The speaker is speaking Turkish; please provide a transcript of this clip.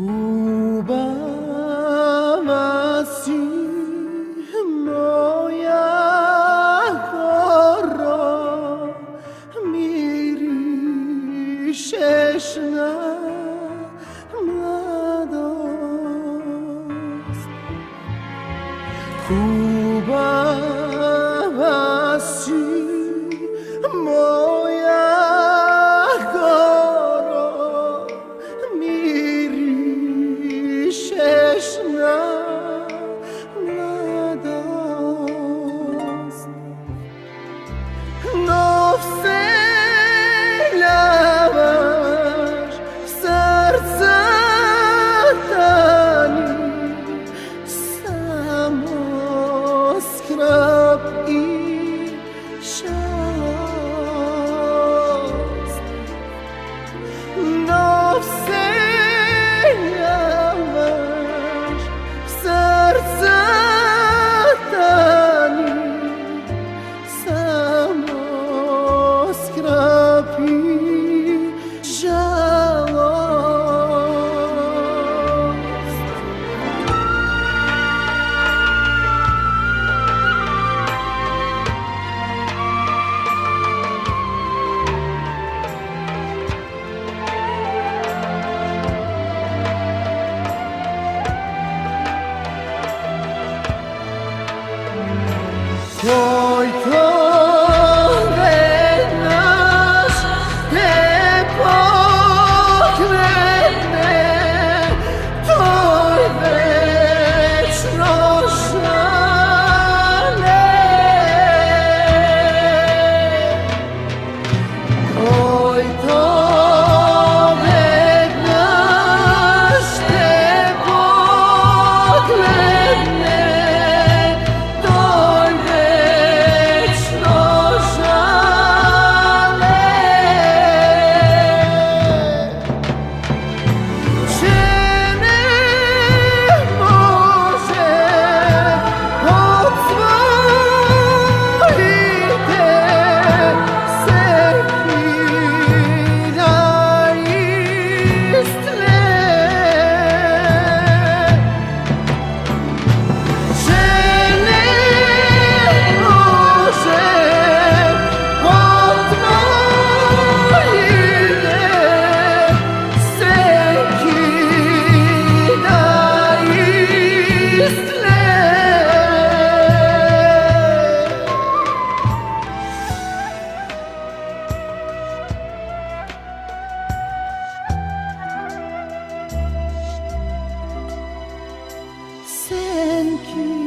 Kubawasi joy flows. You.